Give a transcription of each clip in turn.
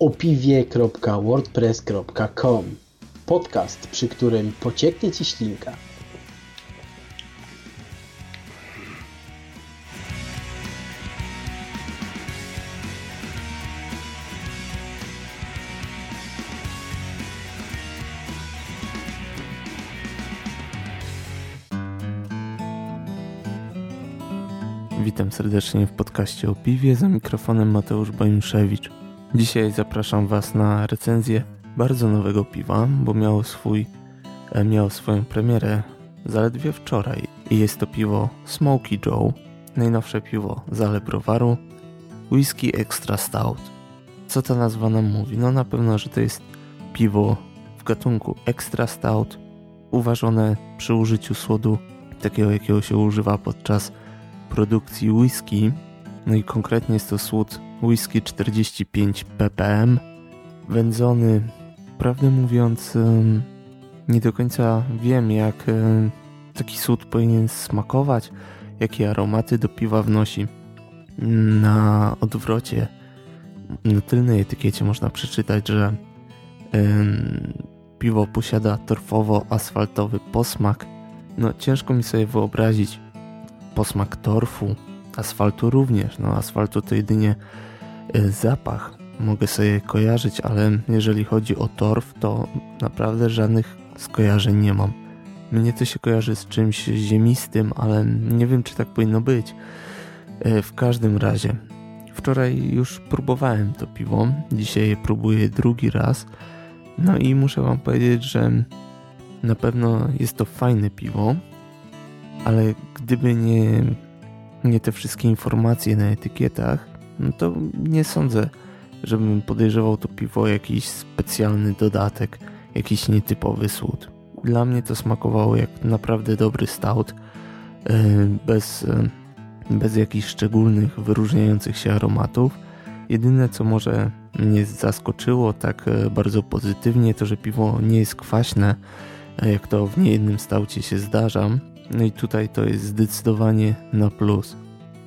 opiwie.wordpress.com Podcast, przy którym pocieknie Ci ślinka. Witam serdecznie w podcaście o piwie za mikrofonem Mateusz Bajmuszewicz. Dzisiaj zapraszam Was na recenzję bardzo nowego piwa, bo miało, swój, e, miało swoją premierę zaledwie wczoraj. I jest to piwo Smoky Joe, najnowsze piwo z Ale Browaru, Whisky Extra Stout. Co ta nazwa nam mówi? No na pewno, że to jest piwo w gatunku Extra Stout, uważone przy użyciu słodu takiego, jakiego się używa podczas produkcji whisky, no i konkretnie jest to słód whisky 45 ppm, wędzony, prawdę mówiąc, nie do końca wiem jak taki słód powinien smakować, jakie aromaty do piwa wnosi. Na odwrocie, na tylnej etykiecie można przeczytać, że piwo posiada torfowo-asfaltowy posmak. No ciężko mi sobie wyobrazić posmak torfu, asfaltu również. No, asfaltu to jedynie e, zapach mogę sobie kojarzyć, ale jeżeli chodzi o torf, to naprawdę żadnych skojarzeń nie mam. Mnie to się kojarzy z czymś ziemistym, ale nie wiem, czy tak powinno być. E, w każdym razie, wczoraj już próbowałem to piwo, dzisiaj je próbuję drugi raz. No i muszę Wam powiedzieć, że na pewno jest to fajne piwo, ale gdyby nie, nie te wszystkie informacje na etykietach, no to nie sądzę, żebym podejrzewał to piwo jakiś specjalny dodatek, jakiś nietypowy słód. Dla mnie to smakowało jak naprawdę dobry stout, e, bez, e, bez jakichś szczególnych, wyróżniających się aromatów. Jedyne co może mnie zaskoczyło tak e, bardzo pozytywnie to, że piwo nie jest kwaśne, jak to w niejednym staucie się zdarza. No i tutaj to jest zdecydowanie na plus.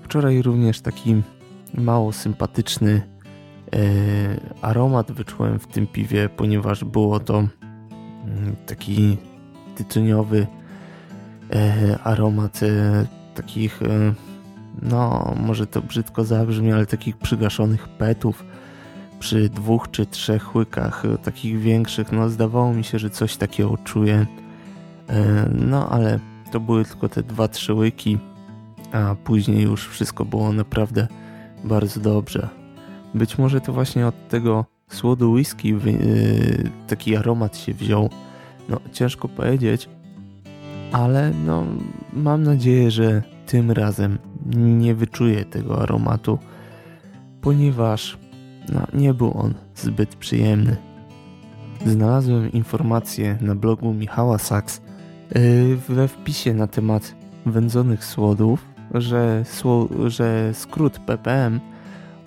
Wczoraj również taki mało sympatyczny e, aromat wyczułem w tym piwie, ponieważ było to mm, taki tytoniowy e, aromat e, takich, e, no może to brzydko zabrzmi, ale takich przygaszonych petów przy dwóch czy trzech łykach, e, takich większych, no zdawało mi się, że coś takiego czuję. E, no ale to były tylko te dwa, trzy łyki, a później już wszystko było naprawdę bardzo dobrze. Być może to właśnie od tego słodu whisky yy, taki aromat się wziął. No, ciężko powiedzieć, ale no, mam nadzieję, że tym razem nie wyczuję tego aromatu, ponieważ no, nie był on zbyt przyjemny. Znalazłem informację na blogu Michała Sachs, Y, we wpisie na temat wędzonych słodów, że, że skrót ppm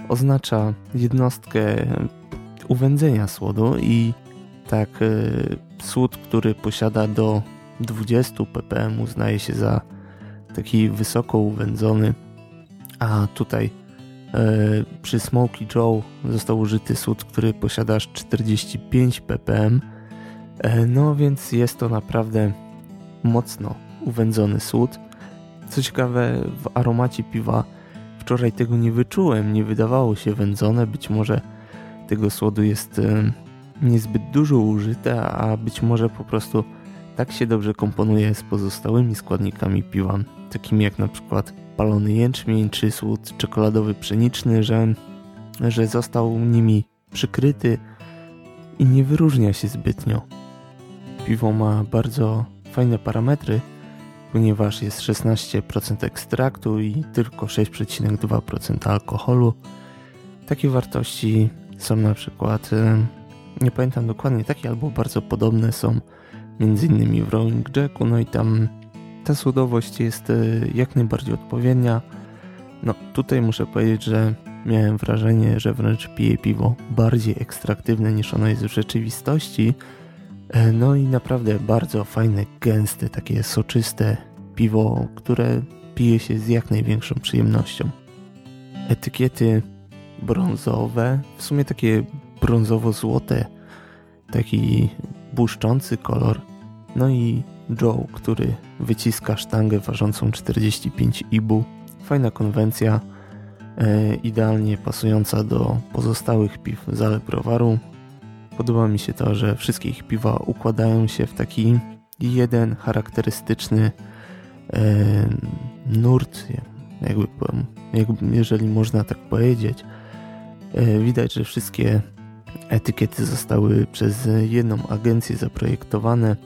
oznacza jednostkę uwędzenia słodu i tak y, słód, który posiada do 20 ppm uznaje się za taki wysoko uwędzony, a tutaj y, przy Smoky Joe został użyty słód, który posiada aż 45 ppm. No więc jest to naprawdę mocno uwędzony słód. Co ciekawe, w aromacie piwa wczoraj tego nie wyczułem, nie wydawało się wędzone. Być może tego słodu jest niezbyt dużo użyte, a być może po prostu tak się dobrze komponuje z pozostałymi składnikami piwa, takimi jak na przykład palony jęczmień czy słód czekoladowy pszeniczny, że, że został nimi przykryty i nie wyróżnia się zbytnio. Piwo ma bardzo fajne parametry, ponieważ jest 16% ekstraktu i tylko 6,2% alkoholu. Takie wartości są na przykład, e, nie pamiętam dokładnie, takie albo bardzo podobne są m.in. w Rolling Jacku, no i tam ta słodowość jest e, jak najbardziej odpowiednia. No tutaj muszę powiedzieć, że miałem wrażenie, że wręcz piję piwo bardziej ekstraktywne niż ono jest w rzeczywistości, no i naprawdę bardzo fajne, gęste, takie soczyste piwo, które pije się z jak największą przyjemnością. Etykiety brązowe, w sumie takie brązowo-złote, taki błyszczący kolor. No i Joe, który wyciska sztangę ważącą 45 ibu. Fajna konwencja, e, idealnie pasująca do pozostałych piw z browaru. Podoba mi się to, że wszystkie ich piwa układają się w taki jeden charakterystyczny e, nurt, jakby, jakby, jeżeli można tak powiedzieć. E, widać, że wszystkie etykiety zostały przez jedną agencję zaprojektowane.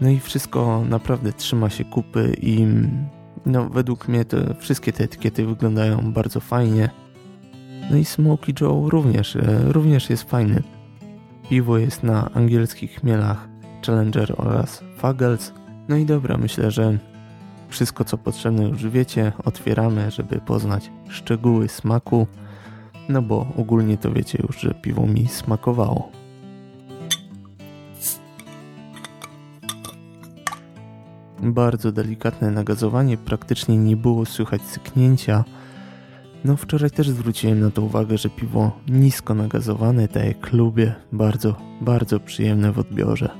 No i wszystko naprawdę trzyma się kupy i no, według mnie to wszystkie te etykiety wyglądają bardzo fajnie. No i Smoky Joe również, e, również jest fajny. Piwo jest na angielskich chmielach Challenger oraz Fagels. No i dobra, myślę, że wszystko co potrzebne już wiecie. Otwieramy, żeby poznać szczegóły smaku. No bo ogólnie to wiecie już, że piwo mi smakowało. Bardzo delikatne nagazowanie, praktycznie nie było słychać syknięcia. No wczoraj też zwróciłem na to uwagę, że piwo nisko nagazowane, tak jak lubię, bardzo, bardzo przyjemne w odbiorze.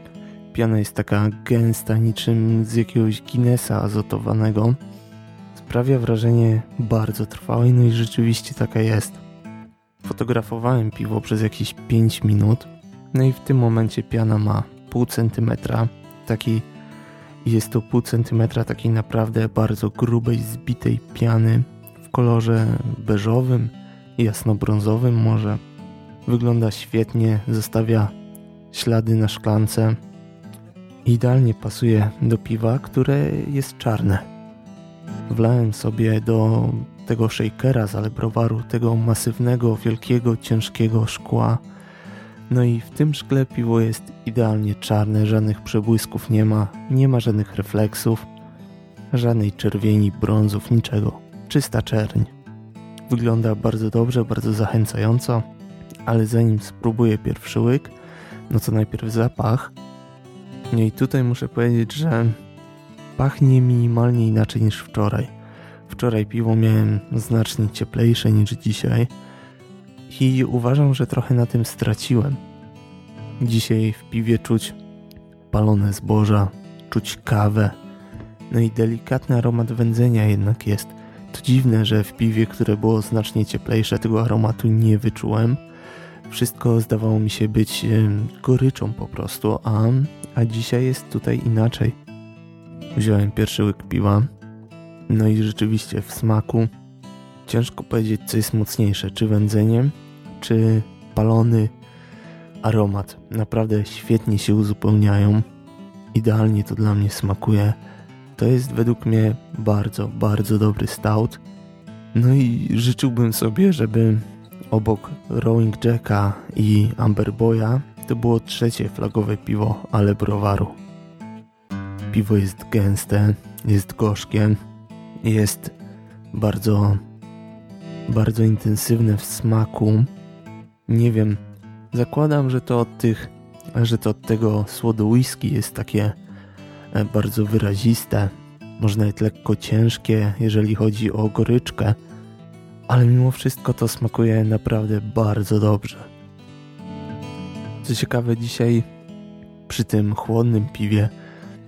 Piana jest taka gęsta, niczym z jakiegoś Guinnessa azotowanego. Sprawia wrażenie bardzo trwałej, no i rzeczywiście taka jest. Fotografowałem piwo przez jakieś 5 minut, no i w tym momencie piana ma pół centymetra. Taki jest to pół centymetra takiej naprawdę bardzo grubej, zbitej piany w kolorze beżowym, jasnobrązowym może. Wygląda świetnie, zostawia ślady na szklance. Idealnie pasuje do piwa, które jest czarne. Wlałem sobie do tego shakera z Alebrowaru, tego masywnego, wielkiego, ciężkiego szkła. No i w tym szkle piwo jest idealnie czarne, żadnych przebłysków nie ma, nie ma żadnych refleksów, żadnej czerwieni, brązów, niczego. Czysta czerń. Wygląda bardzo dobrze, bardzo zachęcająco, ale zanim spróbuję pierwszy łyk, no to najpierw zapach – no i tutaj muszę powiedzieć, że pachnie minimalnie inaczej niż wczoraj. Wczoraj piwo miałem znacznie cieplejsze niż dzisiaj i uważam, że trochę na tym straciłem. Dzisiaj w piwie czuć palone zboża, czuć kawę, no i delikatny aromat wędzenia jednak jest. To dziwne, że w piwie, które było znacznie cieplejsze, tego aromatu nie wyczułem. Wszystko zdawało mi się być goryczą po prostu, a, a dzisiaj jest tutaj inaczej. Wziąłem pierwszy łyk piwa, no i rzeczywiście w smaku ciężko powiedzieć, co jest mocniejsze, czy wędzenie, czy palony aromat. Naprawdę świetnie się uzupełniają. Idealnie to dla mnie smakuje. To jest według mnie bardzo, bardzo dobry stout. No i życzyłbym sobie, żeby obok Rowing Jacka i Amber Boya to było trzecie flagowe piwo, ale browaru. Piwo jest gęste, jest gorzkie, jest bardzo, bardzo intensywne w smaku. Nie wiem, zakładam, że to od tych, że to od tego słodu whisky jest takie e, bardzo wyraziste, może nawet lekko ciężkie, jeżeli chodzi o goryczkę, ale mimo wszystko to smakuje naprawdę bardzo dobrze. Co ciekawe, dzisiaj przy tym chłodnym piwie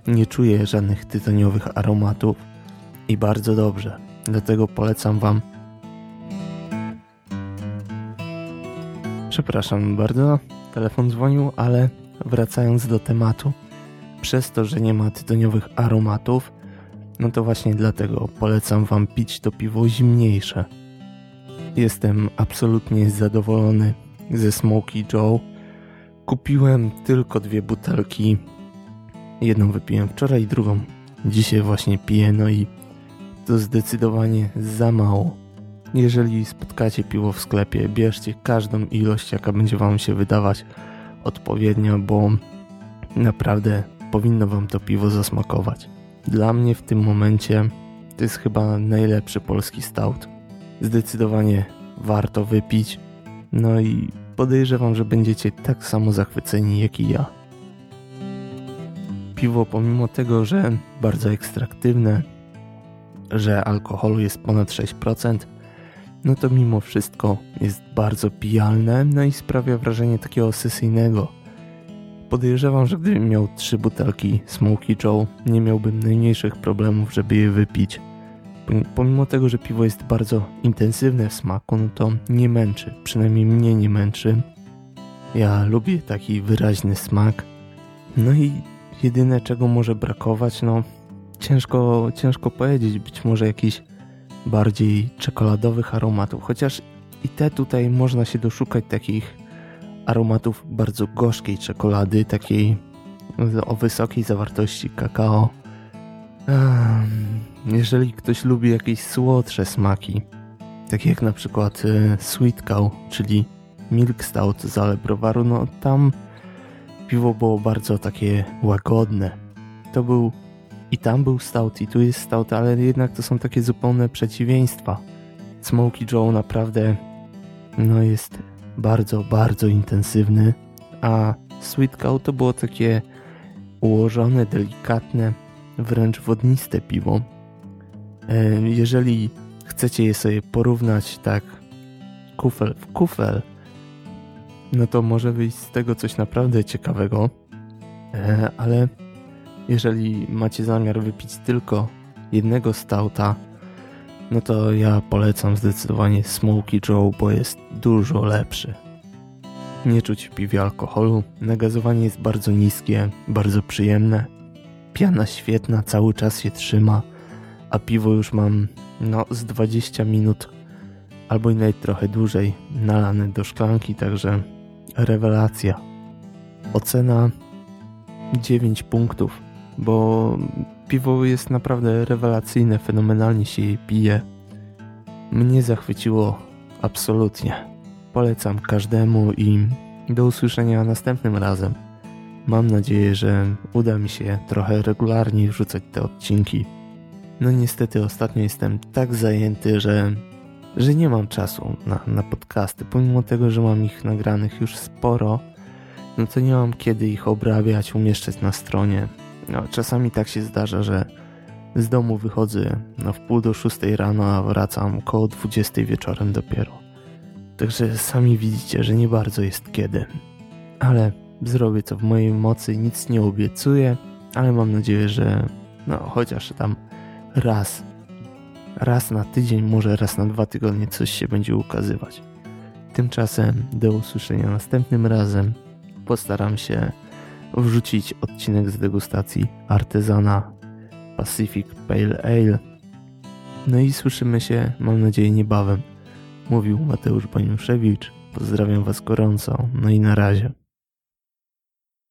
nie czuję żadnych tytoniowych aromatów i bardzo dobrze. Dlatego polecam Wam. Przepraszam bardzo, telefon dzwonił, ale wracając do tematu, przez to, że nie ma tytoniowych aromatów, no to właśnie dlatego polecam Wam pić to piwo zimniejsze Jestem absolutnie zadowolony ze Smoky Joe. Kupiłem tylko dwie butelki. Jedną wypiłem wczoraj, drugą dzisiaj właśnie piję, no i to zdecydowanie za mało. Jeżeli spotkacie piwo w sklepie, bierzcie każdą ilość, jaka będzie Wam się wydawać odpowiednia, bo naprawdę powinno Wam to piwo zasmakować. Dla mnie w tym momencie to jest chyba najlepszy polski stout. Zdecydowanie warto wypić. No i podejrzewam, że będziecie tak samo zachwyceni jak i ja. Piwo pomimo tego, że bardzo ekstraktywne, że alkoholu jest ponad 6%, no to mimo wszystko jest bardzo pijalne, no i sprawia wrażenie takiego sesyjnego. Podejrzewam, że gdybym miał trzy butelki Smoky Joe, nie miałbym najmniejszych problemów, żeby je wypić. Pomimo tego, że piwo jest bardzo intensywne w smaku, no to nie męczy, przynajmniej mnie nie męczy. Ja lubię taki wyraźny smak. No i jedyne czego może brakować, no ciężko, ciężko powiedzieć, być może jakiś bardziej czekoladowych aromatów, chociaż i te tutaj można się doszukać takich aromatów bardzo gorzkiej czekolady, takiej o wysokiej zawartości kakao. Jeżeli ktoś lubi jakieś słodsze smaki, takie jak na przykład e, Sweet Cow, czyli Milk Stout z Alebrowaru, no tam piwo było bardzo takie łagodne. To był i tam był stout, i tu jest stout, ale jednak to są takie zupełne przeciwieństwa. Smoky Joe naprawdę no jest bardzo, bardzo intensywny, a Sweet Cow to było takie ułożone, delikatne, wręcz wodniste piwo. E, jeżeli chcecie je sobie porównać tak kufel w kufel, no to może wyjść z tego coś naprawdę ciekawego, e, ale jeżeli macie zamiar wypić tylko jednego stouta, no to ja polecam zdecydowanie Smoky Joe, bo jest dużo lepszy. Nie czuć w piwie alkoholu, nagazowanie jest bardzo niskie, bardzo przyjemne, piana świetna, cały czas się trzyma, a piwo już mam no z 20 minut albo i nawet trochę dłużej nalane do szklanki, także rewelacja. Ocena 9 punktów bo piwo jest naprawdę rewelacyjne, fenomenalnie się je pije. Mnie zachwyciło absolutnie. Polecam każdemu i do usłyszenia następnym razem. Mam nadzieję, że uda mi się trochę regularniej wrzucać te odcinki. No niestety ostatnio jestem tak zajęty, że, że nie mam czasu na, na podcasty. Pomimo tego, że mam ich nagranych już sporo, no to nie mam kiedy ich obrabiać, umieszczać na stronie. No, czasami tak się zdarza, że z domu wychodzę no, w pół do szóstej rano, a wracam koło dwudziestej wieczorem dopiero. Także sami widzicie, że nie bardzo jest kiedy. Ale zrobię co w mojej mocy, nic nie obiecuję, ale mam nadzieję, że no chociaż tam raz, raz na tydzień, może raz na dwa tygodnie coś się będzie ukazywać. Tymczasem do usłyszenia następnym razem. Postaram się wrzucić odcinek z degustacji artezana Pacific Pale Ale. No i słyszymy się, mam nadzieję, niebawem. Mówił Mateusz Baniuszewicz. Pozdrawiam Was gorąco. No i na razie.